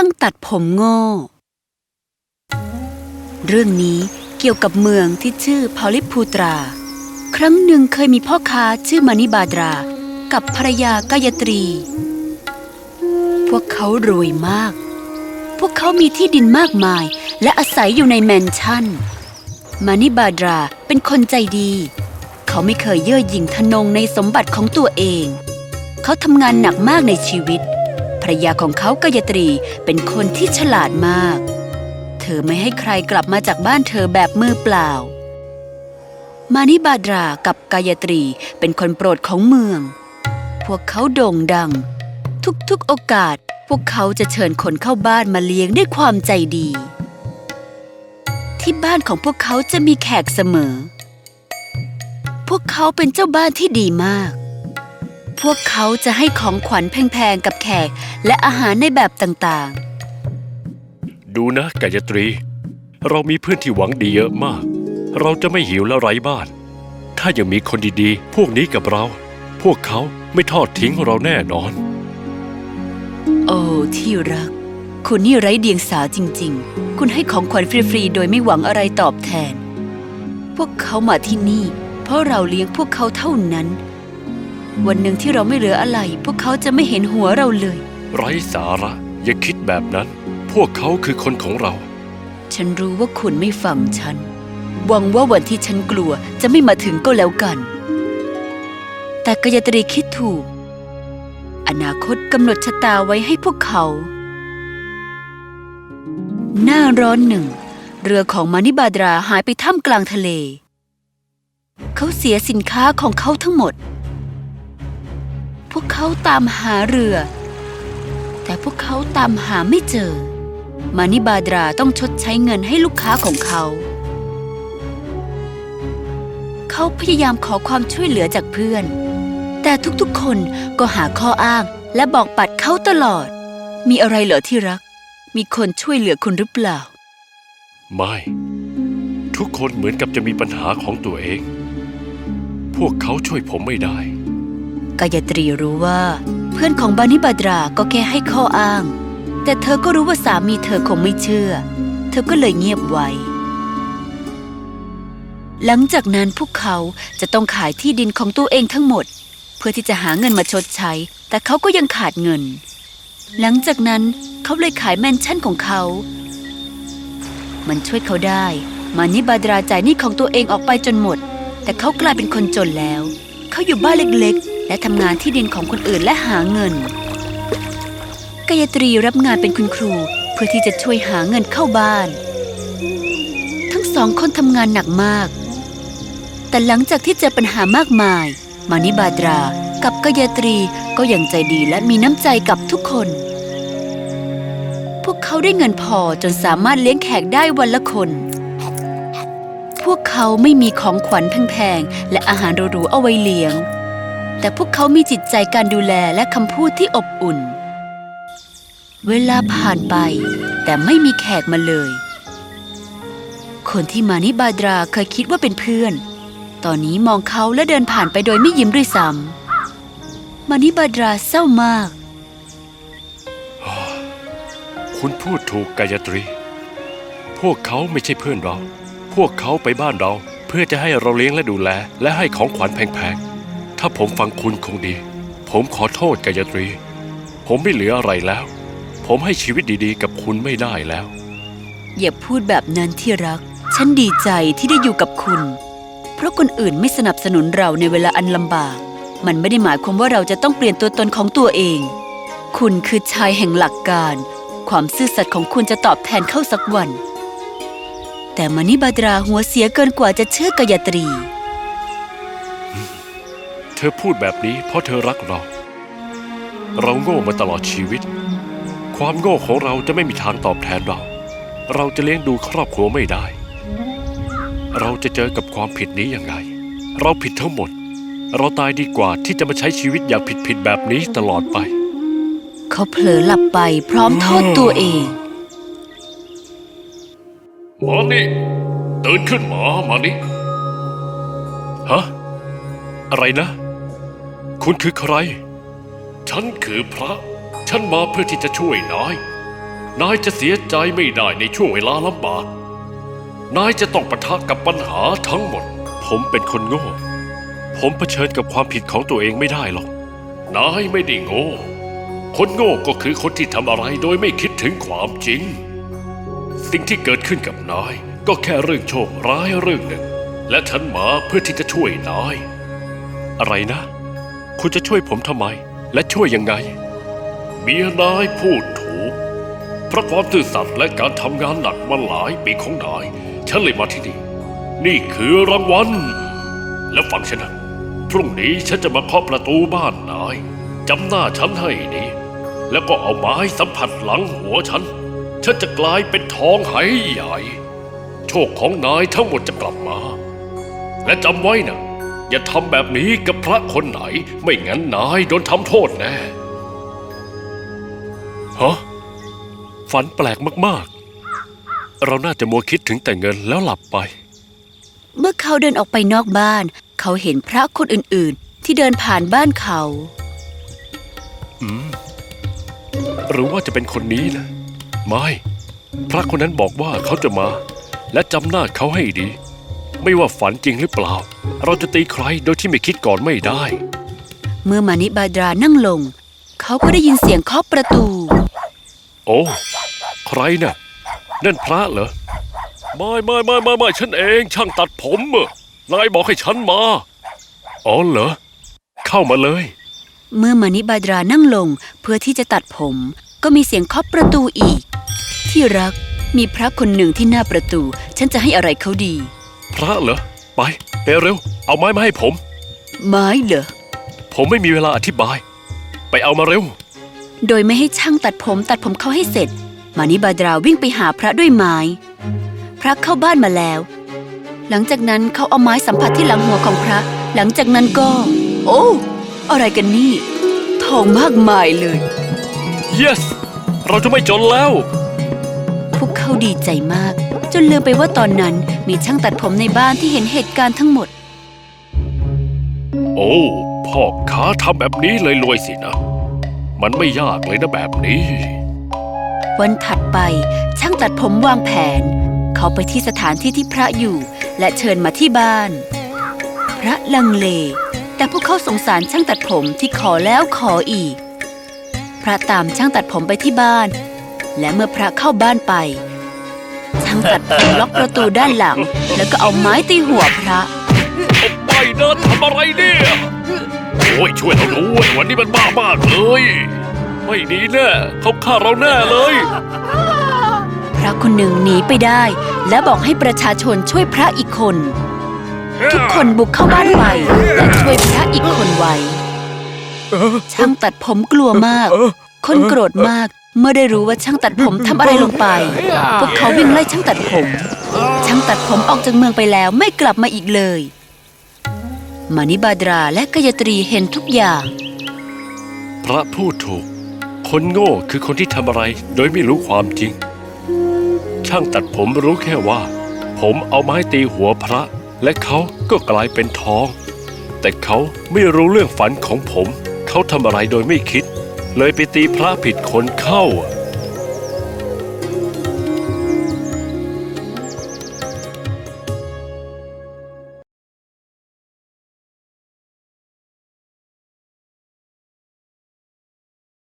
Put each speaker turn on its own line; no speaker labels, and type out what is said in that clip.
ช่างตัดผมโง่ เรื่องนี้เกี่ยวกับเมืองที่ชื่อพาลิพูตรา ครั้งหนึ่งเคยมีพ่อค้าชื่อมานิบาดรา กับภรรยากายตรี พวกเขารวยมาก พวกเขามีที่ดินมากมาย และอาศัยอยู่ในแมนชั่น มานิบาดราเป็นคนใจดี เขาไม่เคยเย่อหยิ่งทะนงในสมบัติของตัวเอง เขาทำงานหนักมากในชีวิต รรยาของเขากายตรีเป็นคนที่ฉลาดมาก เธอไม่ให้ใครกลับมาจากบ้านเธอแบบมือเปล่า มานิบาดรากับกายตรีเป็นคนโปรดของเมือง พวกเขาโด่งดัง ทุกๆโอกาส พวกเขาจะเชิญคนเข้าบ้านมาเลี้ยงด้วยความใจดี ที่บ้านของพวกเขาจะมีแขกเสมอ พวกเขาเป็นเจ้าบ้านที่ดีมาก พวกเขาจะให้ของขวัญแพงๆกับแขก และอาหารในแบบต่าง
ดูนะกายตรี เรามีเพื่อนที่หวังดีเยอะมาก เราจะไม่หิวและไร้บ้าน ถ้ายังมีคนดีๆ พวกนี้กับเรา พวกเขาไม่ทอดทิ้งเราแน่นอน
ๆโอ้ที่รัก คุณนี่ไร้เดียงสาจริง ๆ คุณให้ของขวัญฟรีๆ โดยไม่หวังอะไรตอบแทน พวกเขามาที่นี่ เพราะเราเลี้ยงพวกเขาเท่านั้น วันหนึ่งที่เราไม่เหลืออะไร พวกเขาจะไม่เห็นหัวเราเลย
ไร้สาระอย่าคิดแบบนั้น พวกเขาคือคนของเรา
ฉันรู้ว่าคุณไม่ฟังฉัน หวังว่าวันที่ฉันกลัวจะไม่มาถึงก็แล้วกัน แต่กายตรีคิดถูก อนาคตกำหนดชะตาไว้ให้พวกเขา หน้าร้อนหนึ่ง เรือของมานิบาดราหายไปท่ามกลางทะเล เขาเสียสินค้าของเขาทั้งหมด พวกเขาตามหาเรือ แต่พวกเขาตามหาไม่เจอ มานิบาดราต้องชดใช้เงินให้ลูกค้าของเขา เขาพยายามขอความช่วยเหลือจากเพื่อน แต่ทุกๆคนก็หาข้ออ้างและบอกปัดเขาตลอด มีอะไรเหรอที่รัก มีคนช่วยเหลือคุณหรือเปล่า
ไม่ ทุกคนเหมือนกับจะมีปัญหาของตัวเอง พวกเขาช่วยผมไม่ได้
กายตรีรู้ว่า เพื่อนของบานิบาดราก็แค่ให้ข้ออ้าง แต่เธอก็รู้ว่าสามีเธอคงไม่เชื่อ เธอก็เลยเงียบไว้ หลังจากนั้นพวกเขาจะต้องขายที่ดินของตัวเองทั้งหมด เพื่อที่จะหาเงินมาชดใช้ แต่เขาก็ยังขาดเงิน หลังจากนั้นเขาเลยขายแมนชั่นของเขา มันช่วยเขาได้ มานิบาดราจ่ายหนี้ของตัวเองออกไปจนหมด แต่เขากลายเป็นคนจนแล้ว เขาอยู่บ้านเล็ก และทำงานที่ดินของคนอื่นและหาเงิน กายตรีรับงานเป็นคุณครูเพื่อที่จะช่วยหาเงินเข้าบ้าน ทั้งสองคนทำงานหนักมาก แต่หลังจากที่เจอปัญหามากมาย มานิบาดรากับกายตรีก็ยังใจดีและมีน้ำใจกับทุกคน พวกเขาได้เงินพอจนสามารถเลี้ยงแขกได้วันละคน พวกเขาไม่มีของขวัญแพงๆและอาหารหรูๆเอาไว้เลี้ยง แต่พวกเขามีจิตใจการดูแลและคำพูดที่อบอุ่น เวลาผ่านไป แต่ไม่มีแขกมาเลย คนที่มานิบาดราเคยคิดว่าเป็นเพื่อน ตอนนี้มองเขาและเดินผ่านไปโดยไม่ยิ้มด้วยซ้ำมานิบาดราเศร้ามาก
คุณพูดถูกกายตรี พวกเขาไม่ใช่เพื่อนเรา พวกเขาไปบ้านเราเพื่อจะให้เราเลี้ยงและดูแล และให้ของขวัญแพงๆ ถ้าผมฟังคุณคงดี ผมขอโทษกายตรี ผมไม่เหลืออะไรแล้ว ผมให้ชีวิตดีๆ กับคุณไม่ได้แล้ว
อย่าพูดแบบนั้นที่รัก ฉันดีใจที่ได้อยู่กับคุณ เพราะคนอื่นไม่สนับสนุนเราในเวลาอันลำบาก มันไม่ได้หมายความว่าเราจะต้องเปลี่ยนตัวตนของตัวเอง คุณคือชายแห่งหลักการ ความซื่อสัตย์ของคุณจะตอบแทนเข้าสักวัน แต่มานิบาดราหัวเสียเกินกว่าจะเชื่อกายตรี
เธอพูดแบบนี้เพราะเธอรักเรา เราโง่มาตลอดชีวิต ความโง่ของเราจะไม่มีทางตอบแทนเรา เราจะเลี้ยงดูครอบครัวไม่ได้ เราจะเจอกับความผิดนี้ยังไง เราผิดทั้งหมด เราตายดีกว่าที่จะมาใช้ชีวิตอย่างผิดๆแบบนี้ตลอดไป
เขาเผลอหลับไปพร้อมโทษตัวเอง
มานี่ตื่นขึ้นมามานี่ฮะ อะไรนะ คุณคือใคร ฉันคือพระ ฉันมาเพื่อที่จะช่วยนาย นายจะเสียใจไม่ได้ในช่วงเวลาลำบาก นายจะต้องปะทะกับปัญหาทั้งหมด ผมเป็นคนโง่ ผมเผชิญกับความผิดของตัวเองไม่ได้หรอก นายไม่ได้โง่ คนโง่ก็คือคนที่ทำอะไรโดยไม่คิดถึงความจริง สิ่งที่เกิดขึ้นกับนาย ก็แค่เรื่องโชคร้ายเรื่องหนึ่ง และฉันมาเพื่อที่จะช่วยนาย อะไรนะ คุณจะช่วยผมทำไม และช่วยยังไง เมียนายพูดถูก เพราะความซื่อสัตย์และการทำงานหนักมาหลายปีของนาย ฉันเลยมาที่นี่ นี่คือรางวัล และฟังฉันนะพรุ่งนี้ฉันจะมาเคาะประตูบ้านนาย จำหน้าฉันให้ดี แล้วก็เอาไม้สัมผัสหลังหัวฉัน ฉันจะกลายเป็นทองไหใหญ่ โชคของนายทั้งหมดจะกลับมา และจำไว้นะ อย่าทำแบบนี้กับพระคนไหน ไม่งั้นนายโดนทำโทษแน่ฮะฝันแปลกมากๆ เราน่าจะมัวคิดถึงแต่เงินแล้วหลับไป
เมื่อเขาเดินออกไปนอกบ้าน เขาเห็นพระคนอื่นๆ ที่เดินผ่านบ้านเขา
หรือว่าจะเป็นคนนี้นะ ไม่ พระคนนั้นบอกว่าเขาจะมา และจำหน้าเขาให้ดี ไม่ว่าฝันจริงหรือเปล่า เราจะตีใครโดยที่ไม่คิดก่อนไม่ได้
เมื่อมานิบาดรานั่งลง เขาก็ได้ยินเสียงเคาะประตู
โอ้ใครน่ะนั่นพระเหรอไม่ไม่ไม่ไม่ไม่ฉันเองช่างตัดผมอะนายบอกให้ฉันมาอ๋อเหรอเข้ามาเลย
เมื่อมานิบาดรานั่งลงเพื่อที่จะตัดผม ก็มีเสียงเคาะประตูอีก ที่รักมีพระคนหนึ่งที่หน้าประตู ฉันจะให้อะไรเขาดี
พระเหรอ ไปไปเร็ว เอาไม้มาให้ผม
ไม้เหรอ
ผมไม่มีเวลาอธิบาย ไปเอามาเร็ว
โดยไม่ให้ช่างตัดผมตัดผมเขาให้เสร็จ มานิบาดราวิ่งไปหาพระด้วยไม้ พระเข้าบ้านมาแล้ว หลังจากนั้นเขาเอาไม้สัมผัสที่หลังหัวของพระ หลังจากนั้นก็ โอ้อะไรกันนี่ ทองมากมายเลย
yes เราจะไม่จนแล้ว
พวกเขาดีใจมาก จนลืมไปว่าตอนนั้นมีช่างตัดผมในบ้านที่เห็นเหตุการณ์ทั้งหมด
โอ้พ่อค้าทำแบบนี้เลยรวยสินะ มันไม่ยากเลยนะแบบนี้
วันถัดไปช่างตัดผมวางแผน เขาไปที่สถานที่ที่พระอยู่ และเชิญมาที่บ้าน พระลังเล แต่พวกเขาสงสารช่างตัดผมที่ขอแล้วขออีก พระตามช่างตัดผมไปที่บ้าน และเมื่อพระเข้าบ้านไปช่างตัดผมล็อกประตูด้านหลัง แล้วก็เอาไม้ตีหัวพระ
ไปเดินทำอะไรเนี่ยโอ้ยช่วยเราด้วยวันนี้มันบ้ามากเลย ไม่ดีแน่เขาฆ่าเราแน่เลย
พระคนหนึ่งหนีไปได้ และบอกให้ประชาชนช่วยพระอีกคน ทุกคนบุกเข้าบ้านไปและช่วยพระอีกคนไว้ช่างตัดผมกลัวมาก คนโกรธมาก เมื่อได้รู้ว่าช่างตัดผมทำอะไรลงไป พวกเขาวิ่งไล่ช่างตัดผม ช่างตัดผมออกจากเมืองไปแล้วไม่กลับมาอีกเลย มานิบาดราและกายตรีเห็นทุกอย่าง
พระพูดถูก คนโง่คือคนที่ทำอะไร โดยไม่รู้ความจริง ช่างตัดผมรู้แค่ว่า ผมเอาไม้ตีหัวพระ และเขาก็กลายเป็นทอง แต่เขาไม่รู้เรื่องฝันของผม เขาทำอะไรโดยไม่คิด เลยไปตีพระผิดคนเข้า